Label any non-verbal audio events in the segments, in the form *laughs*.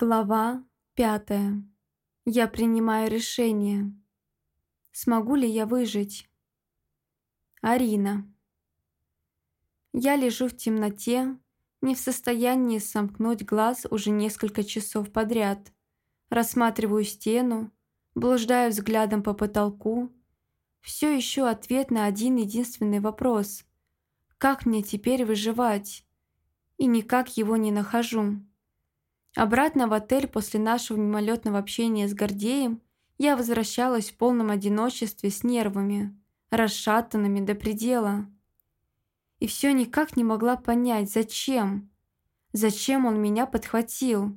Глава пятая. Я принимаю решение. Смогу ли я выжить? Арина. Я лежу в темноте, не в состоянии сомкнуть глаз уже несколько часов подряд. Рассматриваю стену, блуждаю взглядом по потолку. Все еще ответ на один единственный вопрос. Как мне теперь выживать? И никак его не нахожу. Обратно в отель после нашего мимолетного общения с Гордеем я возвращалась в полном одиночестве с нервами, расшатанными до предела. И все никак не могла понять, зачем. Зачем он меня подхватил?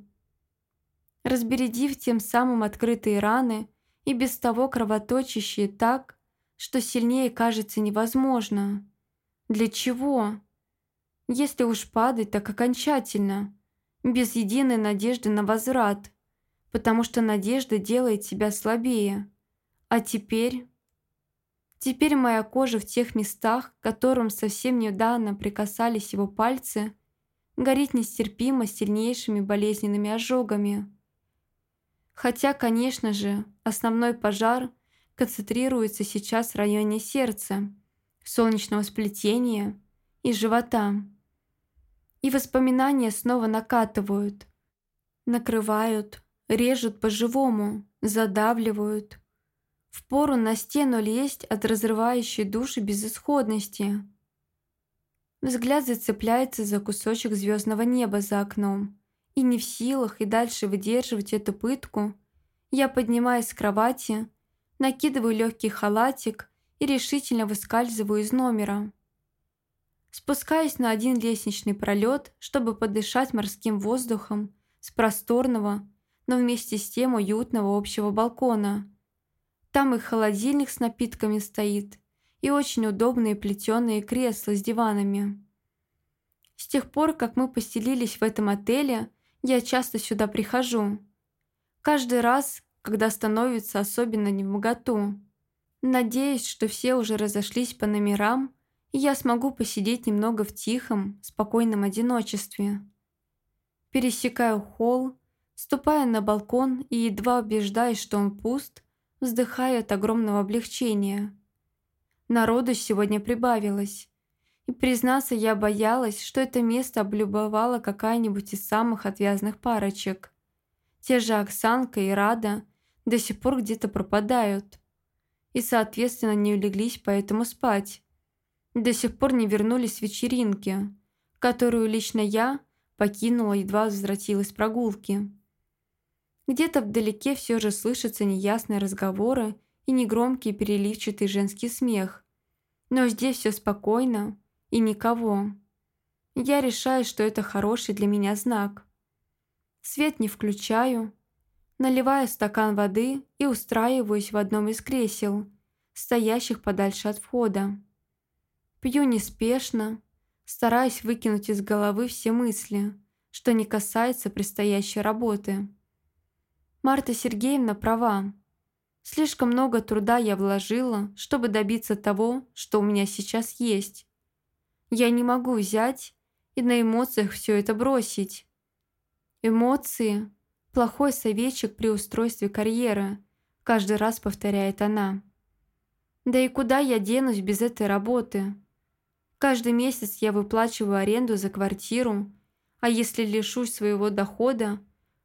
Разбередив тем самым открытые раны и без того кровоточащие так, что сильнее кажется невозможно. Для чего? Если уж падать, так окончательно – без единой надежды на возврат, потому что надежда делает тебя слабее. А теперь... Теперь моя кожа в тех местах, к которым совсем недавно прикасались его пальцы, горит нестерпимо сильнейшими болезненными ожогами. Хотя, конечно же, основной пожар концентрируется сейчас в районе сердца, солнечного сплетения и живота. И воспоминания снова накатывают. Накрывают, режут по-живому, задавливают. Впору на стену лезть от разрывающей души безысходности. Взгляд зацепляется за кусочек звездного неба за окном. И не в силах и дальше выдерживать эту пытку, я поднимаюсь с кровати, накидываю легкий халатик и решительно выскальзываю из номера. Спускаюсь на один лестничный пролет, чтобы подышать морским воздухом с просторного, но вместе с тем уютного общего балкона. Там и холодильник с напитками стоит, и очень удобные плетеные кресла с диванами. С тех пор, как мы поселились в этом отеле, я часто сюда прихожу. Каждый раз, когда становится особенно невмоготу. Надеюсь, что все уже разошлись по номерам, я смогу посидеть немного в тихом, спокойном одиночестве. Пересекаю холл, ступая на балкон и едва убеждаясь, что он пуст, вздыхая от огромного облегчения. Народу сегодня прибавилось, и, признаться, я боялась, что это место облюбовала какая-нибудь из самых отвязных парочек. Те же Оксанка и Рада до сих пор где-то пропадают и, соответственно, не улеглись поэтому спать до сих пор не вернулись вечеринки, которую лично я покинула, едва возвратилась с прогулки. Где-то вдалеке все же слышатся неясные разговоры и негромкий переливчатый женский смех. Но здесь все спокойно и никого. Я решаю, что это хороший для меня знак. Свет не включаю, наливаю стакан воды и устраиваюсь в одном из кресел, стоящих подальше от входа. Пью неспешно, стараясь выкинуть из головы все мысли, что не касается предстоящей работы. Марта Сергеевна права. Слишком много труда я вложила, чтобы добиться того, что у меня сейчас есть. Я не могу взять и на эмоциях все это бросить. Эмоции – плохой советчик при устройстве карьеры, каждый раз повторяет она. Да и куда я денусь без этой работы? Каждый месяц я выплачиваю аренду за квартиру, а если лишусь своего дохода,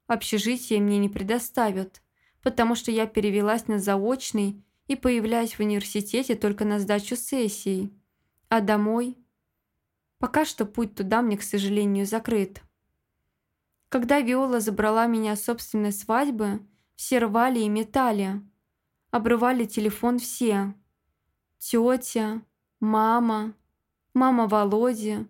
общежитие мне не предоставят, потому что я перевелась на заочный и появляюсь в университете только на сдачу сессий. А домой? Пока что путь туда мне, к сожалению, закрыт. Когда Виола забрала меня с собственной свадьбы, все рвали и метали. Обрывали телефон все. Тетя, мама, мама Володи.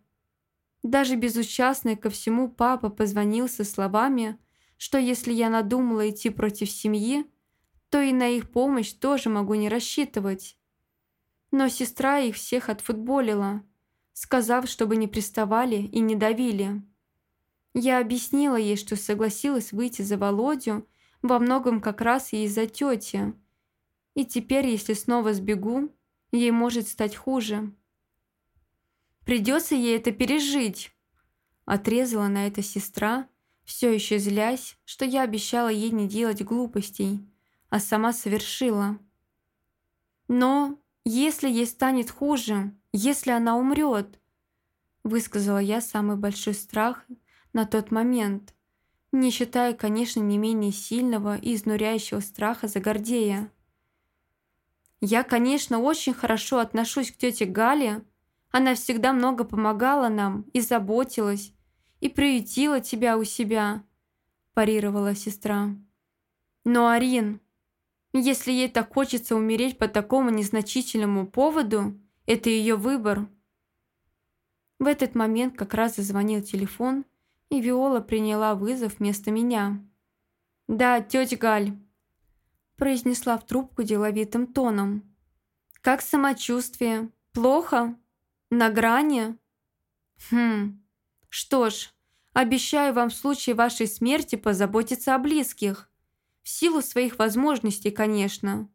Даже безучастный ко всему папа позвонил со словами, что если я надумала идти против семьи, то и на их помощь тоже могу не рассчитывать. Но сестра их всех отфутболила, сказав, чтобы не приставали и не давили. Я объяснила ей, что согласилась выйти за Володю во многом как раз и из-за тети. И теперь, если снова сбегу, ей может стать хуже. Придется ей это пережить. Отрезала на это сестра, все еще злясь, что я обещала ей не делать глупостей, а сама совершила. Но если ей станет хуже, если она умрет, высказала я самый большой страх на тот момент, не считая, конечно, не менее сильного и изнуряющего страха за Гордея. Я, конечно, очень хорошо отношусь к тете Гале. Она всегда много помогала нам и заботилась, и приютила тебя у себя», – парировала сестра. «Но, Арин, если ей так хочется умереть по такому незначительному поводу, это ее выбор». В этот момент как раз зазвонил телефон, и Виола приняла вызов вместо меня. «Да, тетя Галь», – произнесла в трубку деловитым тоном. «Как самочувствие? Плохо? На грани?» «Хм, что ж, обещаю вам в случае вашей смерти позаботиться о близких. В силу своих возможностей, конечно.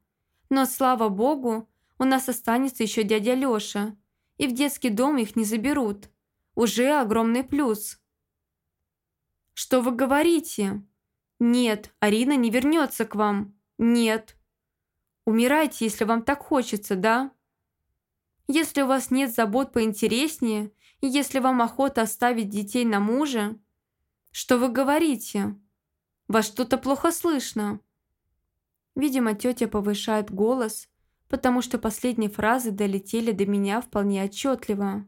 Но, слава богу, у нас останется еще дядя Лёша, и в детский дом их не заберут. Уже огромный плюс. Что вы говорите? Нет, Арина не вернется к вам. Нет. Умирайте, если вам так хочется, да? Если у вас нет забот поинтереснее, и если вам охота оставить детей на мужа... Что вы говорите? Вас что-то плохо слышно. Видимо, тетя повышает голос, потому что последние фразы долетели до меня вполне отчетливо.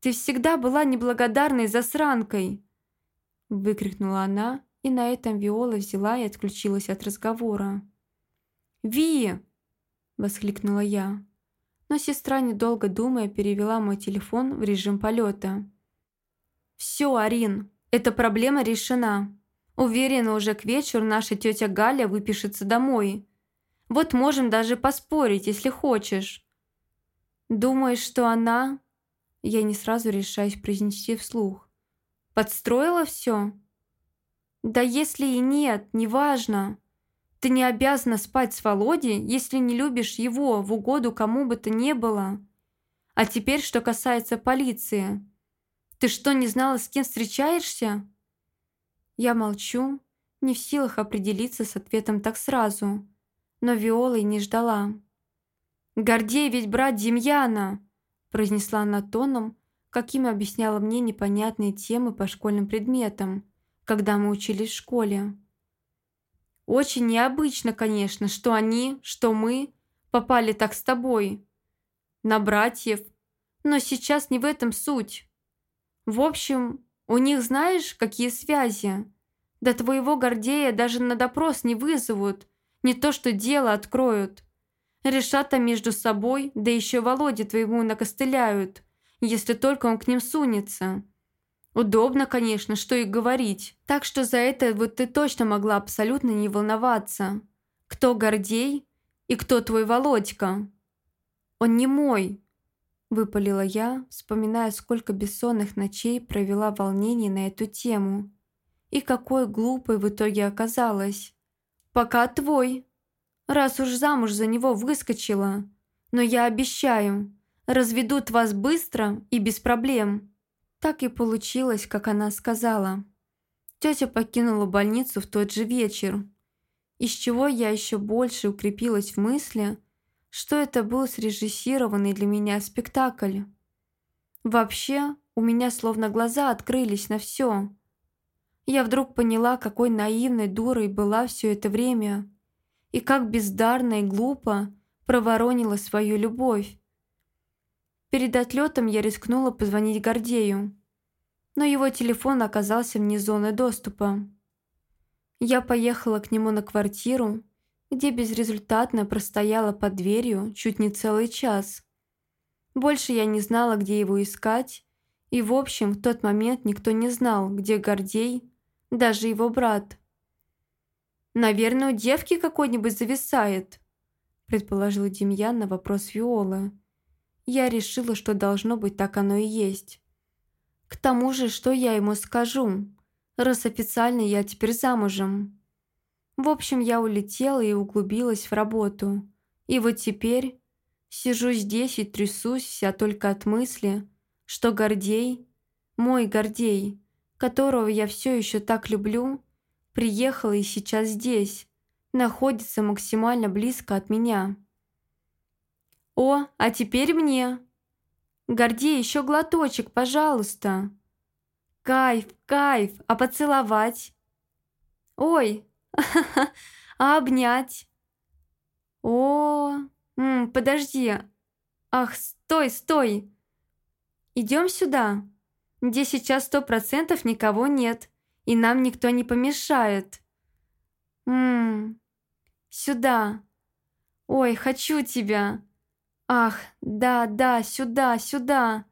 «Ты всегда была неблагодарной засранкой!» Выкрикнула она, и на этом Виола взяла и отключилась от разговора. «Ви!» – воскликнула я но сестра, недолго думая, перевела мой телефон в режим полета. «Все, Арин, эта проблема решена. Уверена, уже к вечеру наша тетя Галя выпишется домой. Вот можем даже поспорить, если хочешь». «Думаешь, что она...» Я не сразу решаюсь произнести вслух. «Подстроила все?» «Да если и нет, неважно. Ты не обязана спать с Володей, если не любишь его в угоду кому бы то ни было. А теперь, что касается полиции. Ты что, не знала, с кем встречаешься?» Я молчу, не в силах определиться с ответом так сразу, но Виолы не ждала. «Гордей ведь брат Демьяна!» произнесла она тоном, каким объясняла мне непонятные темы по школьным предметам, когда мы учились в школе. Очень необычно, конечно, что они, что мы попали так с тобой. На братьев. Но сейчас не в этом суть. В общем, у них знаешь, какие связи? До твоего Гордея даже на допрос не вызовут. Не то что дело откроют. Решат там между собой, да еще Володе твоему накостыляют, если только он к ним сунется. Удобно, конечно, что и говорить. Так что за это вот ты точно могла абсолютно не волноваться. Кто Гордей и кто твой Володька? Он не мой, выпалила я, вспоминая, сколько бессонных ночей провела в волнении на эту тему. И какой глупой в итоге оказалась. Пока твой. Раз уж замуж за него выскочила. Но я обещаю, разведут вас быстро и без проблем. Так и получилось, как она сказала. Тетя покинула больницу в тот же вечер, из чего я еще больше укрепилась в мысли, что это был срежиссированный для меня спектакль. Вообще, у меня словно глаза открылись на все. Я вдруг поняла, какой наивной дурой была все это время, и как бездарно и глупо проворонила свою любовь. Перед отлетом я рискнула позвонить Гордею, но его телефон оказался вне зоны доступа. Я поехала к нему на квартиру, где безрезультатно простояла под дверью чуть не целый час. Больше я не знала, где его искать, и, в общем, в тот момент никто не знал, где Гордей, даже его брат. «Наверное, у девки какой-нибудь зависает», предположил Демьян на вопрос Виолы. Я решила, что должно быть так оно и есть. К тому же, что я ему скажу, раз официально я теперь замужем. В общем, я улетела и углубилась в работу. И вот теперь сижу здесь и трясусь вся только от мысли, что Гордей, мой Гордей, которого я все еще так люблю, приехал и сейчас здесь, находится максимально близко от меня. «О, а теперь мне!» «Гордей, еще глоточек, пожалуйста!» «Кайф, кайф! А поцеловать?» «Ой, *laughs* а обнять?» «О, подожди! Ах, стой, стой! Идем сюда, где сейчас сто процентов никого нет, и нам никто не помешает. Ммм, сюда. Ой, хочу тебя!» Ах, да, да, сюда, сюда.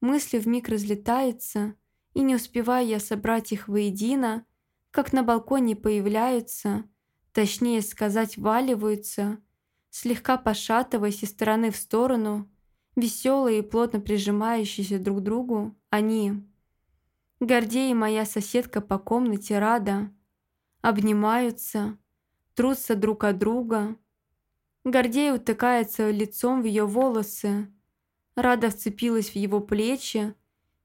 Мысли вмиг разлетаются, и не успеваю я собрать их воедино, как на балконе появляются, точнее сказать, валиваются, слегка пошатываясь из стороны в сторону, веселые и плотно прижимающиеся друг к другу, они. Гордей моя соседка по комнате Рада обнимаются, трутся друг от друга, Гордей утыкается лицом в ее волосы. Рада вцепилась в его плечи,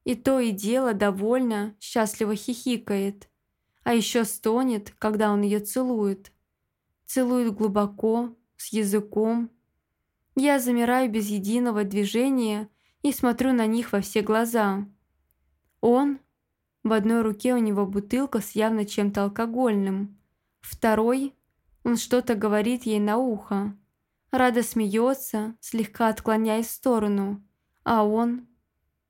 и то и дело довольно, счастливо хихикает. А еще стонет, когда он ее целует. Целует глубоко, с языком. Я замираю без единого движения и смотрю на них во все глаза. Он... В одной руке у него бутылка с явно чем-то алкогольным. Второй... Он что-то говорит ей на ухо. Рада смеется, слегка отклоняясь в сторону, а он...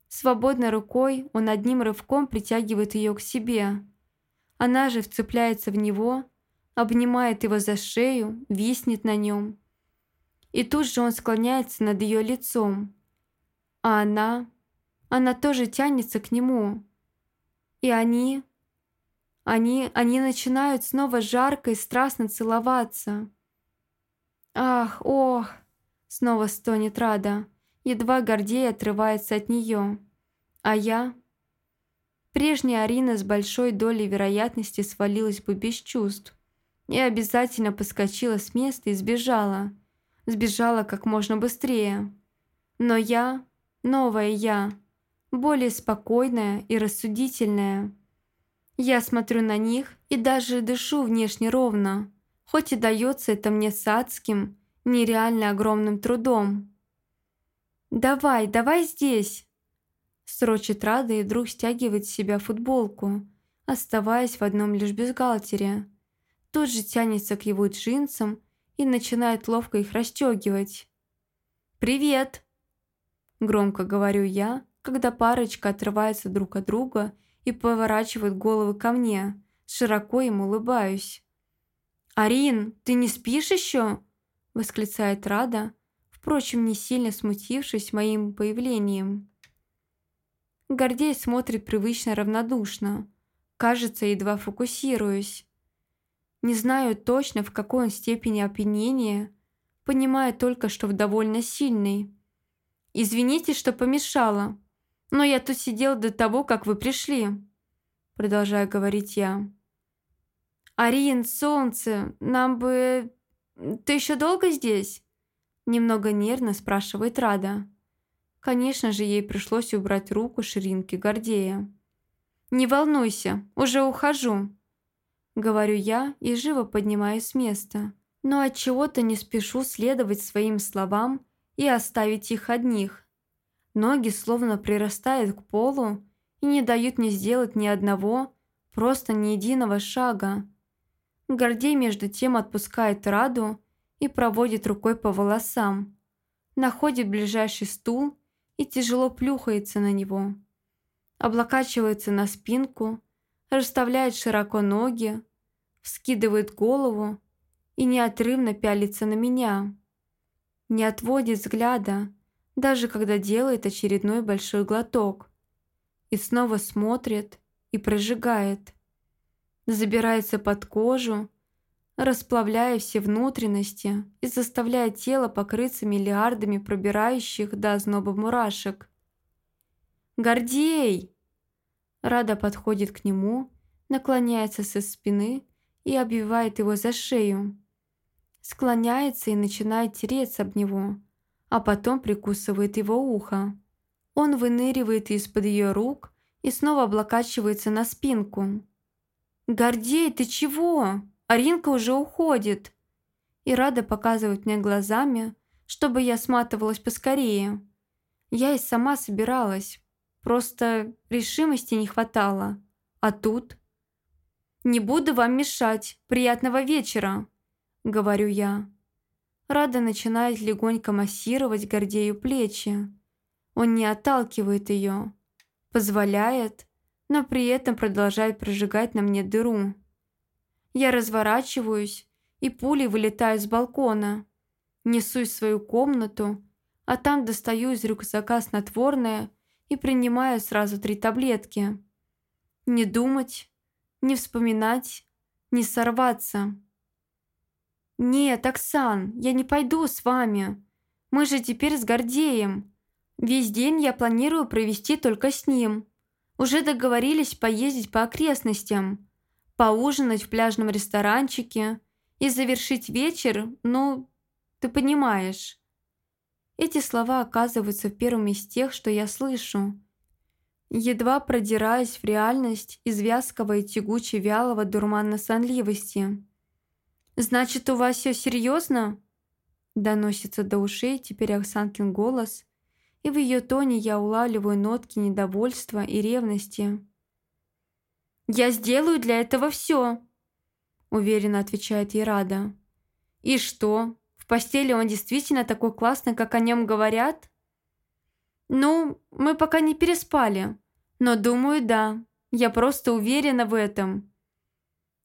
Свободной рукой он одним рывком притягивает ее к себе. Она же вцепляется в него, обнимает его за шею, виснет на нем. И тут же он склоняется над ее лицом. А она... Она тоже тянется к нему. И они... Они... Они начинают снова жарко и страстно целоваться. «Ах, ох!» Снова стонет Рада. Едва Гордей отрывается от нее. А я... Прежняя Арина с большой долей вероятности свалилась бы без чувств. И обязательно поскочила с места и сбежала. Сбежала как можно быстрее. Но я, новая я, более спокойная и рассудительная. Я смотрю на них и даже дышу внешне ровно хоть и дается это мне с адским, нереально огромным трудом. «Давай, давай здесь!» Срочит Рада и вдруг стягивает с себя футболку, оставаясь в одном лишь бюстгальтере. Тут же тянется к его джинсам и начинает ловко их расстегивать. «Привет!» Громко говорю я, когда парочка отрывается друг от друга и поворачивает головы ко мне, широко им улыбаюсь. «Арин, ты не спишь еще?» – восклицает Рада, впрочем, не сильно смутившись моим появлением. Гордей смотрит привычно равнодушно. Кажется, едва фокусируюсь. Не знаю точно, в какой он степени опьянения, понимаю только, что в довольно сильной. «Извините, что помешала, но я тут сидел до того, как вы пришли», продолжаю говорить я. «Арин, солнце, нам бы... Ты еще долго здесь?» Немного нервно спрашивает Рада. Конечно же, ей пришлось убрать руку ширинки Гордея. «Не волнуйся, уже ухожу», — говорю я и живо поднимаюсь с места. Но от чего то не спешу следовать своим словам и оставить их одних. Ноги словно прирастают к полу и не дают мне сделать ни одного, просто ни единого шага. Гордей между тем отпускает Раду и проводит рукой по волосам. Находит ближайший стул и тяжело плюхается на него. Облокачивается на спинку, расставляет широко ноги, вскидывает голову и неотрывно пялится на меня. Не отводит взгляда, даже когда делает очередной большой глоток. И снова смотрит и прожигает забирается под кожу, расплавляя все внутренности и заставляя тело покрыться миллиардами пробирающих до озноба мурашек. «Гордей!» Рада подходит к нему, наклоняется со спины и обвивает его за шею. Склоняется и начинает тереться об него, а потом прикусывает его ухо. Он выныривает из-под ее рук и снова облокачивается на спинку. «Гордей, ты чего? Аринка уже уходит!» И Рада показывает мне глазами, чтобы я сматывалась поскорее. Я и сама собиралась, просто решимости не хватало. А тут... «Не буду вам мешать. Приятного вечера!» — говорю я. Рада начинает легонько массировать Гордею плечи. Он не отталкивает ее, позволяет, но при этом продолжает прожигать на мне дыру. Я разворачиваюсь и пулей вылетаю с балкона. Несусь в свою комнату, а там достаю из рюкзака снотворное и принимаю сразу три таблетки. Не думать, не вспоминать, не сорваться. «Нет, Оксан, я не пойду с вами. Мы же теперь с Гордеем. Весь день я планирую провести только с ним. Уже договорились поездить по окрестностям, поужинать в пляжном ресторанчике и завершить вечер, ну, ты понимаешь». Эти слова оказываются первыми из тех, что я слышу. Едва продираясь в реальность из вязкого и тягуче вялого дурмана сонливости. «Значит, у вас все серьезно?» Доносится до ушей теперь Оксанкин голос, и в ее тоне я улавливаю нотки недовольства и ревности. «Я сделаю для этого все», – уверенно отвечает Ирада. «И что, в постели он действительно такой классный, как о нем говорят?» «Ну, мы пока не переспали, но думаю, да. Я просто уверена в этом».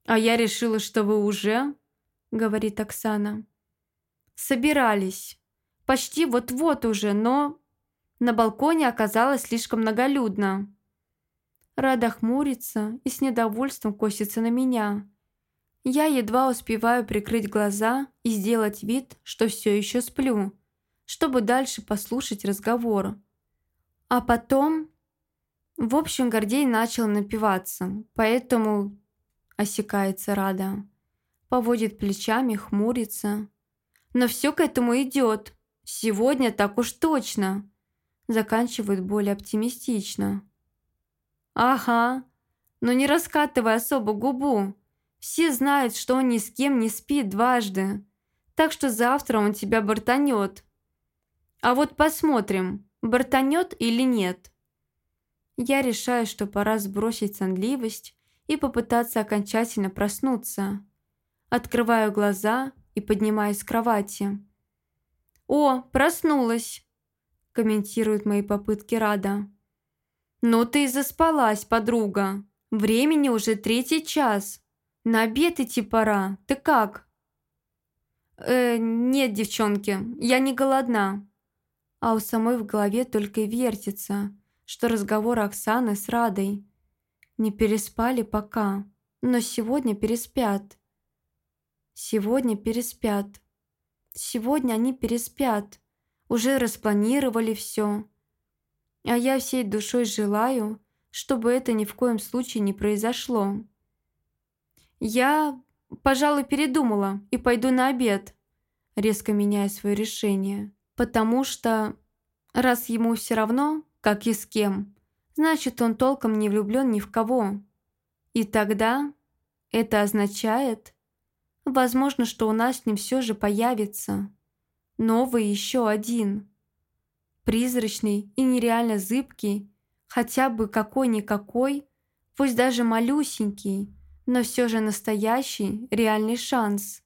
«А я решила, что вы уже...» — говорит Оксана. «Собирались. Почти вот-вот уже, но...» На балконе оказалось слишком многолюдно. Рада хмурится и с недовольством косится на меня. Я едва успеваю прикрыть глаза и сделать вид, что все еще сплю, чтобы дальше послушать разговор. А потом... В общем, Гордей начал напиваться, поэтому осекается Рада поводит плечами, хмурится. Но все к этому идет. Сегодня так уж точно. Заканчивает более оптимистично. Ага, но не раскатывай особо губу. Все знают, что он ни с кем не спит дважды. Так что завтра он тебя бортанет. А вот посмотрим, бортанет или нет. Я решаю, что пора сбросить сонливость и попытаться окончательно проснуться. Открываю глаза и поднимаюсь с кровати. «О, проснулась!» – комментирует мои попытки Рада. «Ну ты и заспалась, подруга. Времени уже третий час. На обед идти пора. Ты как?» «Э, нет, девчонки, я не голодна». А у самой в голове только и вертится, что разговор Оксаны с Радой. Не переспали пока, но сегодня переспят. Сегодня переспят. Сегодня они переспят. Уже распланировали все. А я всей душой желаю, чтобы это ни в коем случае не произошло. Я, пожалуй, передумала и пойду на обед, резко меняя свое решение. Потому что, раз ему все равно, как и с кем, значит, он толком не влюблен ни в кого. И тогда это означает Возможно, что у нас с ним все же появится. Новый еще один. Призрачный и нереально зыбкий, хотя бы какой-никакой, пусть даже малюсенький, но все же настоящий, реальный шанс.